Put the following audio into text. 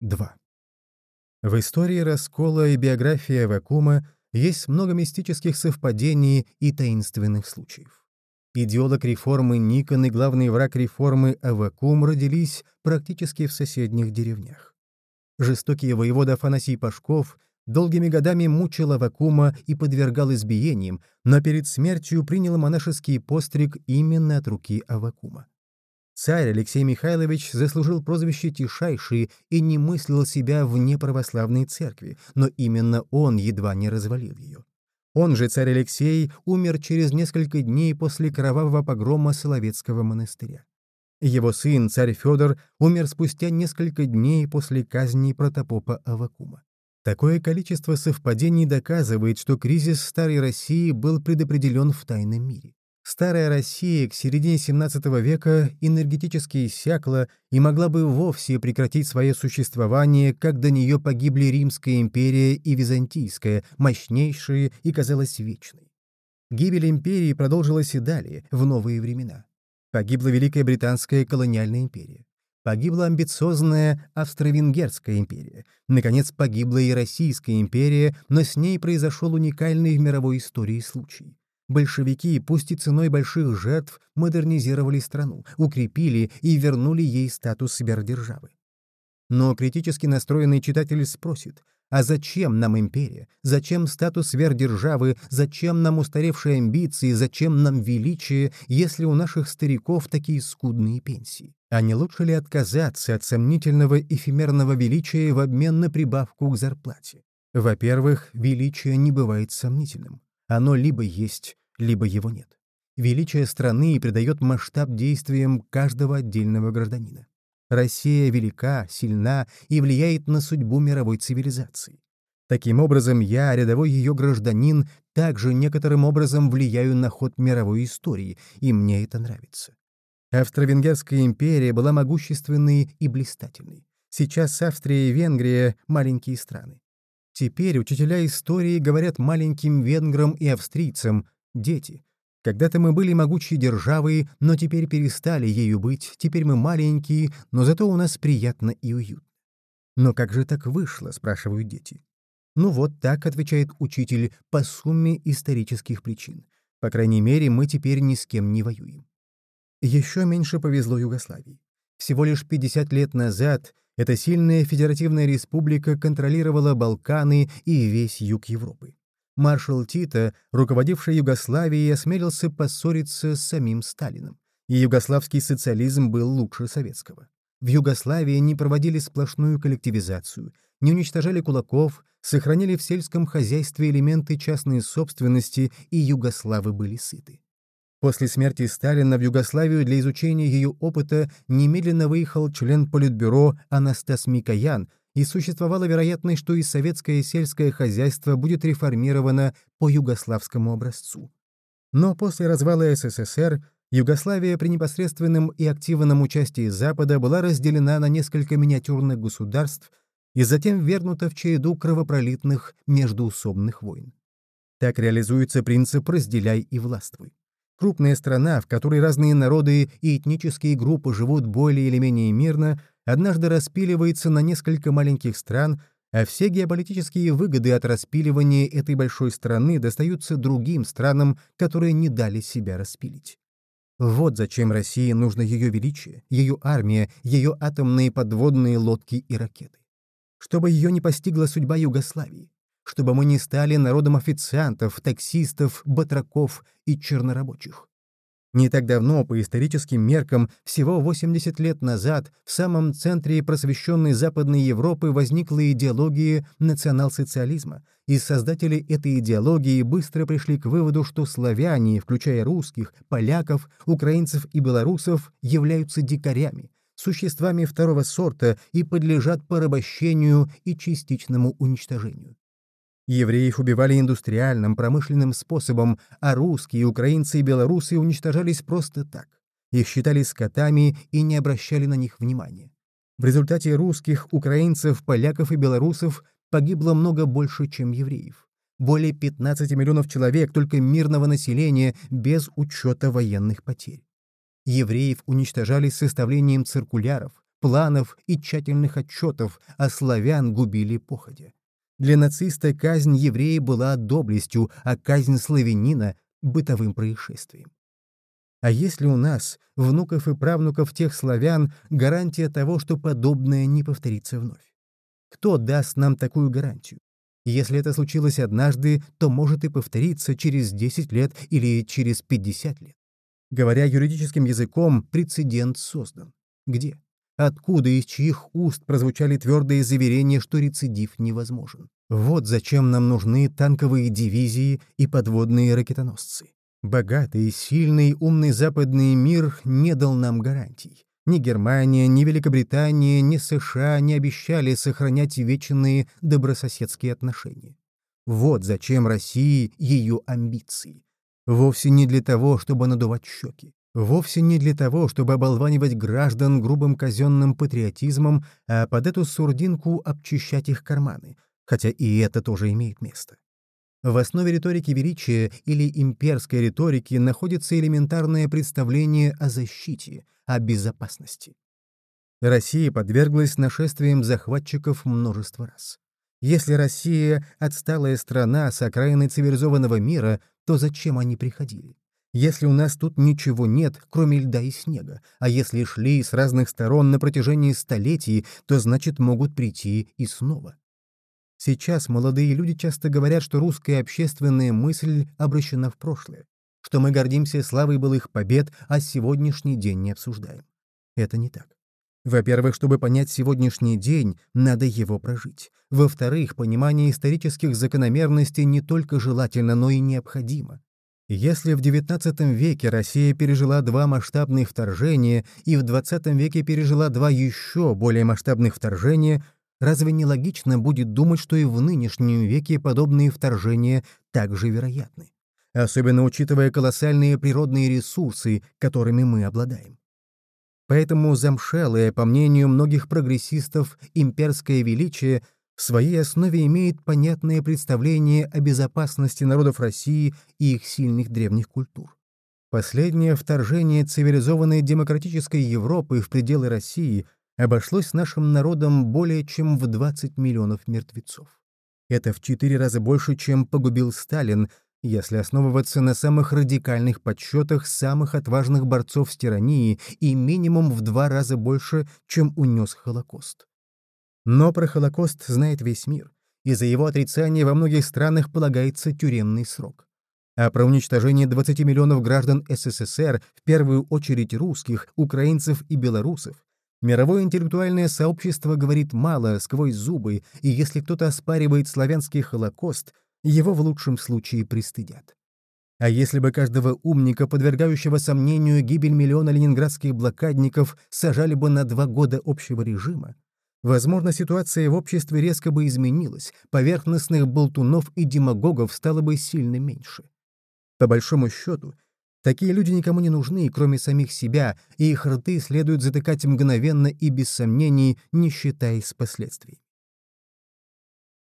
2. В истории раскола и биографии Авакума есть много мистических совпадений и таинственных случаев. Идеолог реформы Никон и главный враг реформы Авакум родились практически в соседних деревнях. Жестокий воевода Афанасий Пашков долгими годами мучил Авакума и подвергал избиениям, но перед смертью принял монашеский постриг именно от руки Авакума. Царь Алексей Михайлович заслужил прозвище «Тишайший» и не мыслил себя вне православной церкви, но именно он едва не развалил ее. Он же, царь Алексей, умер через несколько дней после кровавого погрома Соловецкого монастыря. Его сын, царь Федор, умер спустя несколько дней после казни протопопа Авакума. Такое количество совпадений доказывает, что кризис Старой России был предопределен в тайном мире. Старая Россия к середине XVII века энергетически иссякла и могла бы вовсе прекратить свое существование, как до нее погибли Римская империя и Византийская, мощнейшие и казалось вечной. Гибель империи продолжилась и далее, в новые времена. Погибла Великая Британская колониальная империя. Погибла амбициозная Австро-Венгерская империя. Наконец, погибла и Российская империя, но с ней произошел уникальный в мировой истории случай большевики, пусть и ценой больших жертв, модернизировали страну, укрепили и вернули ей статус сверхдержавы. Но критически настроенный читатель спросит, а зачем нам империя? Зачем статус сверхдержавы? Зачем нам устаревшие амбиции? Зачем нам величие, если у наших стариков такие скудные пенсии? А не лучше ли отказаться от сомнительного эфемерного величия в обмен на прибавку к зарплате? Во-первых, величие не бывает сомнительным. Оно либо есть, либо его нет. Величие страны придает масштаб действиям каждого отдельного гражданина. Россия велика, сильна и влияет на судьбу мировой цивилизации. Таким образом, я, рядовой ее гражданин, также некоторым образом влияю на ход мировой истории, и мне это нравится. Австро-Венгерская империя была могущественной и блистательной. Сейчас Австрия и Венгрия — маленькие страны. Теперь учителя истории говорят маленьким венграм и австрийцам «дети». Когда-то мы были могучей державой, но теперь перестали ею быть, теперь мы маленькие, но зато у нас приятно и уютно. «Но как же так вышло?» — спрашивают дети. «Ну вот так», — отвечает учитель, — «по сумме исторических причин. По крайней мере, мы теперь ни с кем не воюем». Еще меньше повезло Югославии. Всего лишь 50 лет назад эта сильная федеративная республика контролировала Балканы и весь юг Европы. Маршал Тита, руководивший Югославией, осмелился поссориться с самим Сталиным. И югославский социализм был лучше советского. В Югославии не проводили сплошную коллективизацию, не уничтожали кулаков, сохранили в сельском хозяйстве элементы частной собственности, и югославы были сыты. После смерти Сталина в Югославию для изучения ее опыта немедленно выехал член Политбюро Анастас Микоян, и существовала вероятность, что и советское сельское хозяйство будет реформировано по югославскому образцу. Но после развала СССР Югославия при непосредственном и активном участии Запада была разделена на несколько миниатюрных государств и затем вернута в череду кровопролитных междуусобных войн. Так реализуется принцип «разделяй и властвуй». Крупная страна, в которой разные народы и этнические группы живут более или менее мирно, однажды распиливается на несколько маленьких стран, а все геополитические выгоды от распиливания этой большой страны достаются другим странам, которые не дали себя распилить. Вот зачем России нужно ее величие, ее армия, ее атомные подводные лодки и ракеты. Чтобы ее не постигла судьба Югославии, чтобы мы не стали народом официантов, таксистов, батраков и чернорабочих. Не так давно, по историческим меркам, всего 80 лет назад, в самом центре просвещенной Западной Европы возникла идеология национал-социализма, и создатели этой идеологии быстро пришли к выводу, что славяне, включая русских, поляков, украинцев и белорусов, являются дикарями, существами второго сорта и подлежат порабощению и частичному уничтожению. Евреев убивали индустриальным, промышленным способом, а русские, украинцы и белорусы уничтожались просто так. Их считали скотами и не обращали на них внимания. В результате русских, украинцев, поляков и белорусов погибло много больше, чем евреев. Более 15 миллионов человек только мирного населения без учета военных потерь. Евреев уничтожали с составлением циркуляров, планов и тщательных отчетов, а славян губили походя. Для нациста казнь еврея была доблестью, а казнь славянина — бытовым происшествием. А если у нас, внуков и правнуков тех славян, гарантия того, что подобное не повторится вновь? Кто даст нам такую гарантию? Если это случилось однажды, то может и повториться через 10 лет или через 50 лет. Говоря юридическим языком, прецедент создан. Где? Откуда и из чьих уст прозвучали твердые заверения, что рецидив невозможен? Вот зачем нам нужны танковые дивизии и подводные ракетоносцы. Богатый, сильный, умный западный мир не дал нам гарантий. Ни Германия, ни Великобритания, ни США не обещали сохранять вечные добрососедские отношения. Вот зачем России ее амбиции. Вовсе не для того, чтобы надувать щеки. Вовсе не для того, чтобы оболванивать граждан грубым казенным патриотизмом, а под эту сурдинку обчищать их карманы, хотя и это тоже имеет место. В основе риторики величия или имперской риторики находится элементарное представление о защите, о безопасности. Россия подверглась нашествиям захватчиков множество раз. Если Россия — отсталая страна с окраины цивилизованного мира, то зачем они приходили? Если у нас тут ничего нет, кроме льда и снега, а если шли с разных сторон на протяжении столетий, то значит могут прийти и снова. Сейчас молодые люди часто говорят, что русская общественная мысль обращена в прошлое, что мы гордимся славой былых побед, а сегодняшний день не обсуждаем. Это не так. Во-первых, чтобы понять сегодняшний день, надо его прожить. Во-вторых, понимание исторических закономерностей не только желательно, но и необходимо. Если в XIX веке Россия пережила два масштабных вторжения и в XX веке пережила два еще более масштабных вторжения, Разве не логично будет думать, что и в нынешнем веке подобные вторжения также вероятны? Особенно учитывая колоссальные природные ресурсы, которыми мы обладаем. Поэтому замшелое, по мнению многих прогрессистов, имперское величие в своей основе имеет понятное представление о безопасности народов России и их сильных древних культур. Последнее вторжение цивилизованной демократической Европы в пределы России — обошлось нашим народом более чем в 20 миллионов мертвецов. Это в четыре раза больше, чем погубил Сталин, если основываться на самых радикальных подсчетах самых отважных борцов с тиранией и минимум в два раза больше, чем унес Холокост. Но про Холокост знает весь мир, и за его отрицание во многих странах полагается тюремный срок. А про уничтожение 20 миллионов граждан СССР, в первую очередь русских, украинцев и белорусов, Мировое интеллектуальное сообщество говорит мало, сквозь зубы, и если кто-то оспаривает славянский Холокост, его в лучшем случае пристыдят. А если бы каждого умника, подвергающего сомнению гибель миллиона ленинградских блокадников, сажали бы на два года общего режима, возможно, ситуация в обществе резко бы изменилась, поверхностных болтунов и демагогов стало бы сильно меньше. По большому счету, Такие люди никому не нужны, кроме самих себя, и их рты следует затыкать мгновенно и без сомнений, не считаясь с последствий.